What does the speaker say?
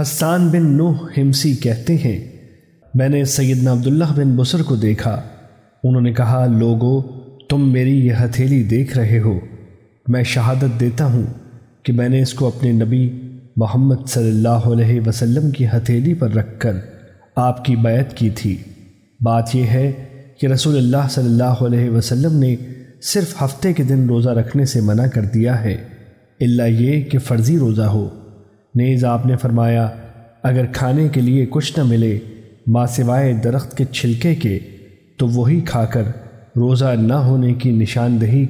حسان بن نوح ہمسی کہتے ہیں، میں نے سیدنا عبداللہ بن بسر کو دیکھا۔ انہوں نے کہا، لوگو، تم میری یہ ہتھیلی دیکھ رہے ہو۔ میں شہادت دیتا ہوں کہ میں نے اس کو اپنے نبی محمد صلی اللہ علیہ وسلم کی ہتھیلی پر رکھ کر آپ کی بیعت کی تھی۔ بات یہ ہے کہ رسول اللہ صلی اللہ علیہ وسلم نے صرف ہفتے کے دن روزہ رکھنے سے منع کر دیا ہے۔ اللہ یہ کہ فرضی روزہ ہو۔ نیز آپ نے فرمایا، اگر کھانے کے لیے کچھ نہ ملے ماں سوائے درخت کے چھلکے کے، تو وہی کھا کر روزہ نہ ہونے کی نشاندہی